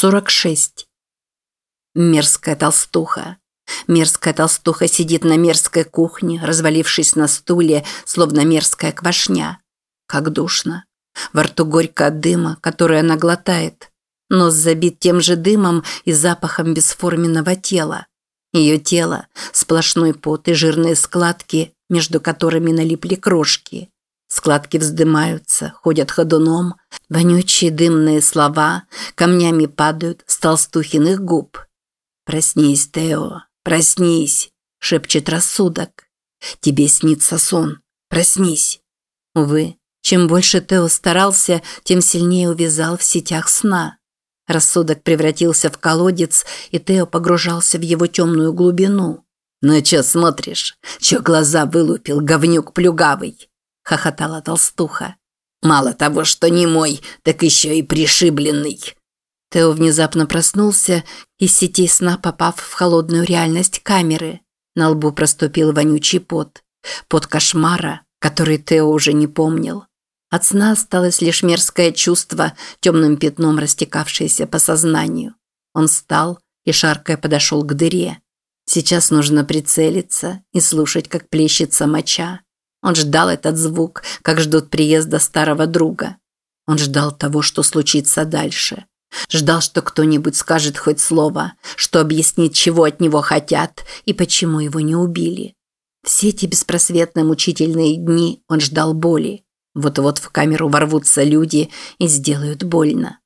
46. Мерзкая толстуха. Мерзкая толстуха сидит на мерзкой кухне, развалившись на стуле, словно мерзкая квашня. Как душно. Во рту горько от дыма, который она глотает. Нос забит тем же дымом и запахом бесформенного тела. Ее тело – сплошной пот и жирные складки, между которыми налипли крошки. Складки вздымаются, ходят ходуном, вонючие дымные слова камнями падают с толстухиных губ. «Проснись, Тео, проснись!» – шепчет рассудок. «Тебе снится сон. Проснись!» Увы, чем больше Тео старался, тем сильнее увязал в сетях сна. Рассудок превратился в колодец, и Тео погружался в его темную глубину. «Ну чё смотришь? Чё глаза вылупил, говнюк плюгавый?» – хохотала толстуха. «Мало того, что не мой, так еще и пришибленный». Тео внезапно проснулся, из сетей сна попав в холодную реальность камеры. На лбу проступил вонючий пот. Пот кошмара, который Тео уже не помнил. От сна осталось лишь мерзкое чувство, темным пятном растекавшееся по сознанию. Он встал и, шаркая, подошел к дыре. Сейчас нужно прицелиться и слушать, как плещется моча. Он ждал этот звук, как ждут приезда старого друга. Он ждал того, что случится дальше. Ждал, что кто-нибудь скажет хоть слово, что объяснит, чего от него хотят и почему его не убили. Все эти беспросветно мучительные дни он ждал боли. Вот-вот в камеру ворвутся люди и сделают больно.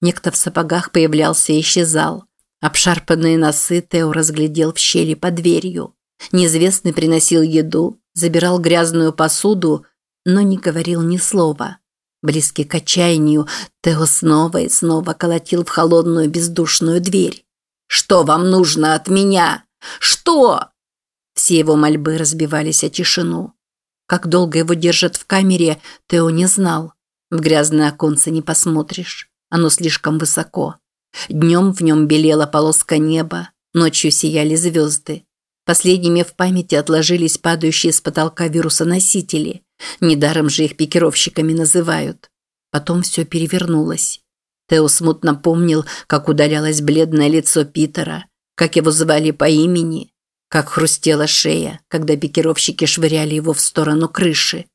Некто в сапогах появлялся и исчезал. Обшарпанные носы Тео разглядел в щели под дверью. Неизвестный приносил еду, забирал грязную посуду, но не говорил ни слова. Близкий к отчаянию, Тео снова и снова колотил в холодную бездушную дверь. «Что вам нужно от меня? Что?» Все его мольбы разбивались о тишину. Как долго его держат в камере, Тео не знал. В грязное оконце не посмотришь. Оно слишком высоко. Днем в нем белела полоска неба, ночью сияли звезды. Последними в памяти отложились падающие с потолка вирусоносители. Недаром же их пикировщиками называют. Потом все перевернулось. Тео смутно помнил, как удалялось бледное лицо Питера, как его звали по имени, как хрустела шея, когда пикировщики швыряли его в сторону крыши.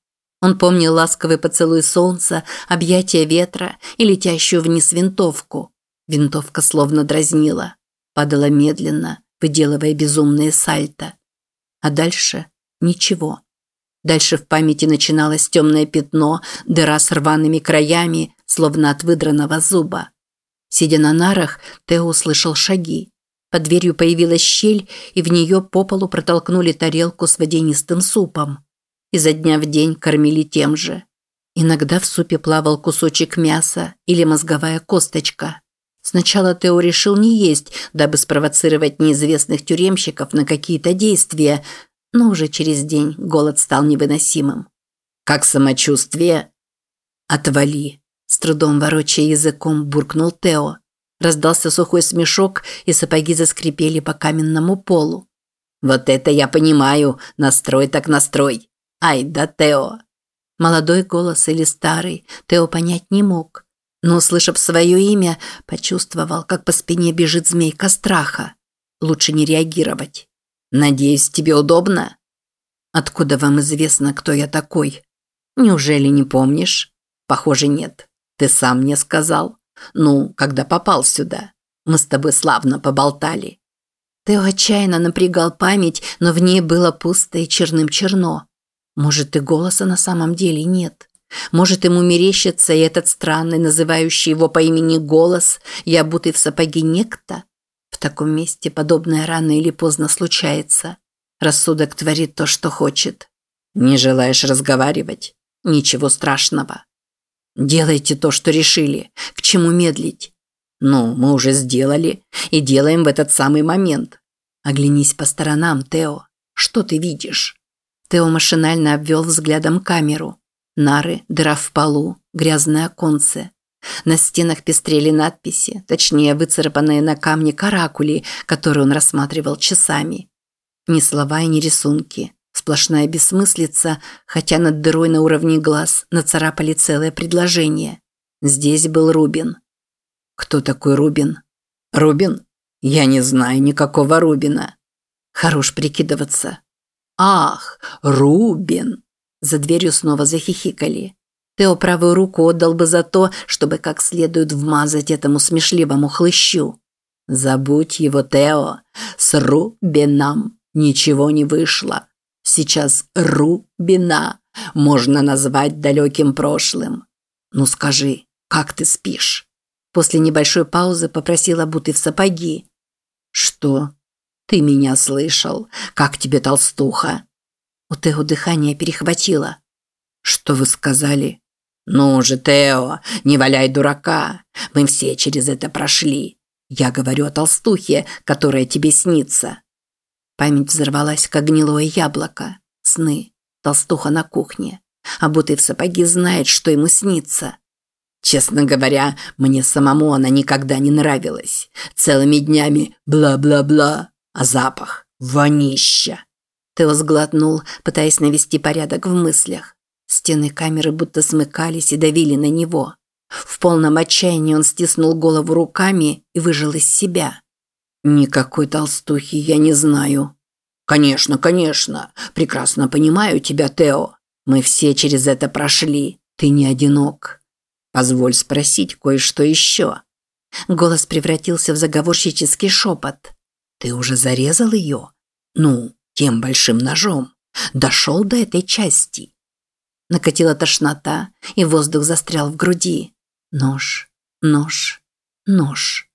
Он помнил ласковый поцелуй солнца, объятия ветра и летящую вниз винтовку. Винтовка словно дразнила. Падала медленно, выделывая безумные сальто. А дальше ничего. Дальше в памяти начиналось темное пятно, дыра с рваными краями, словно от выдранного зуба. Сидя на нарах, Тео услышал шаги. Под дверью появилась щель, и в нее по полу протолкнули тарелку с водянистым супом. Изо дня в день кормили тем же. Иногда в супе плавал кусочек мяса или мозговая косточка. Сначала Тео решил не есть, дабы спровоцировать неизвестных тюремщиков на какие-то действия, но уже через день голод стал невыносимым. «Как самочувствие?» «Отвали!» – с трудом ворочая языком буркнул Тео. Раздался сухой смешок, и сапоги заскрипели по каменному полу. «Вот это я понимаю! Настрой так настрой! Ай да Тео!» Молодой голос или старый, Тео понять не мог но, услышав свое имя, почувствовал, как по спине бежит змейка страха. Лучше не реагировать. «Надеюсь, тебе удобно?» «Откуда вам известно, кто я такой?» «Неужели не помнишь?» «Похоже, нет. Ты сам мне сказал. Ну, когда попал сюда. Мы с тобой славно поболтали». Тео отчаянно напрягал память, но в ней было пусто и черным черно. Может, и голоса на самом деле нет. Может, ему мерещится и этот странный, называющий его по имени голос, и обутый в сапоги некто? В таком месте подобное рано или поздно случается. Рассудок творит то, что хочет. Не желаешь разговаривать? Ничего страшного. Делайте то, что решили. К чему медлить? Ну, мы уже сделали и делаем в этот самый момент. Оглянись по сторонам, Тео. Что ты видишь? Тео машинально обвел взглядом камеру. Нары, дыра в полу, грязное оконце. На стенах пестрели надписи, точнее выцарапанные на камне каракули, которые он рассматривал часами. Ни слова и ни рисунки. Сплошная бессмыслица, хотя над дырой на уровне глаз нацарапали целое предложение. Здесь был Рубин. Кто такой Рубин? Рубин? Я не знаю никакого Рубина. Хорош прикидываться. Ах, Рубин. За дверью снова захихикали. Тео правую руку отдал бы за то, чтобы как следует вмазать этому смешливому хлыщу. Забудь его, Тео. С Рубином ничего не вышло. Сейчас Рубина можно назвать далеким прошлым. Ну скажи, как ты спишь? После небольшой паузы попросила Буты в сапоги. Что? Ты меня слышал? Как тебе толстуха? У Тео дыхание перехватило. Что вы сказали? Ну же, Тео, не валяй дурака. Мы все через это прошли. Я говорю о толстухе, которая тебе снится. Память взорвалась, как гнилое яблоко. Сны. Толстуха на кухне. Обутый в сапоги знает, что ему снится. Честно говоря, мне самому она никогда не нравилась. Целыми днями бла-бла-бла, а запах – вонища. Тео сглотнул, пытаясь навести порядок в мыслях. Стены камеры будто смыкались и давили на него. В полном отчаянии он стиснул голову руками и выжил из себя. «Никакой толстухи я не знаю». «Конечно, конечно. Прекрасно понимаю тебя, Тео. Мы все через это прошли. Ты не одинок. Позволь спросить кое-что еще». Голос превратился в заговорщический шепот. «Ты уже зарезал ее? Ну, тем большим ножом. Дошел до этой части». Накатила тошнота, и воздух застрял в груди. Нож, нож, нож.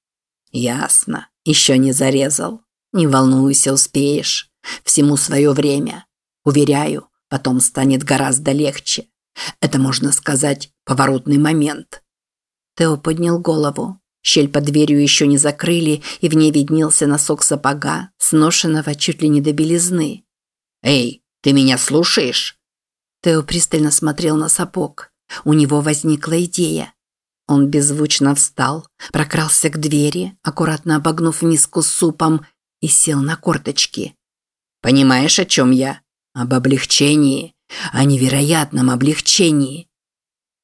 Ясно, еще не зарезал. Не волнуйся, успеешь. Всему свое время. Уверяю, потом станет гораздо легче. Это, можно сказать, поворотный момент. Тео поднял голову. Щель под дверью еще не закрыли, и в ней виднелся носок сапога, сношенного чуть ли не до белизны. «Эй, ты меня слушаешь?» Тео пристально смотрел на сапог. У него возникла идея. Он беззвучно встал, прокрался к двери, аккуратно обогнув миску с супом и сел на корточки. «Понимаешь, о чем я? Об облегчении о невероятном облегчении.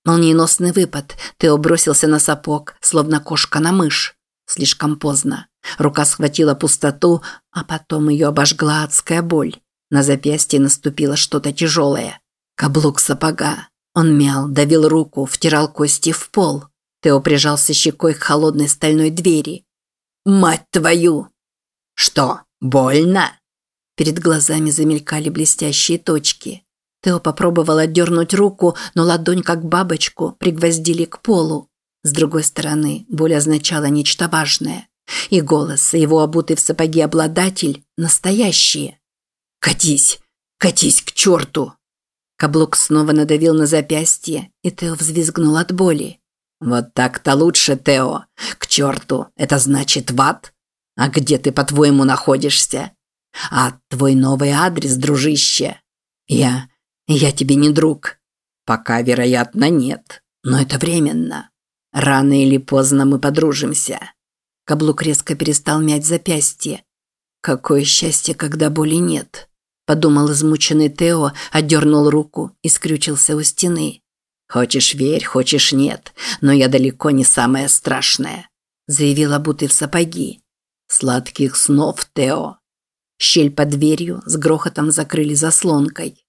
Молниеносный выпад. Тео бросился на сапог, словно кошка на мышь. Слишком поздно. Рука схватила пустоту, а потом ее обожгла адская боль. На запястье наступило что-то тяжелое. Каблук сапога. Он мял, давил руку, втирал кости в пол. Тео прижался щекой к холодной стальной двери. «Мать твою!» «Что, больно?» Перед глазами замелькали блестящие точки. Тео попробовал отдернуть руку, но ладонь, как бабочку, пригвоздили к полу. С другой стороны, боль означала нечто важное. И голос, и его обутый в сапоги обладатель – настоящие. «Катись! Катись к черту!» Каблук снова надавил на запястье, и Тео взвизгнул от боли. «Вот так-то лучше, Тео. К черту, это значит в ад? А где ты, по-твоему, находишься? А твой новый адрес, дружище? Я... Я тебе не друг. Пока, вероятно, нет. Но это временно. Рано или поздно мы подружимся. Каблук резко перестал мять запястье. Какое счастье, когда боли нет. Подумал измученный Тео, отдернул руку и скрючился у стены. «Хочешь верь, хочешь нет, но я далеко не самое страшное», заявил обутый в сапоги. «Сладких снов, Тео». Щель под дверью с грохотом закрыли заслонкой.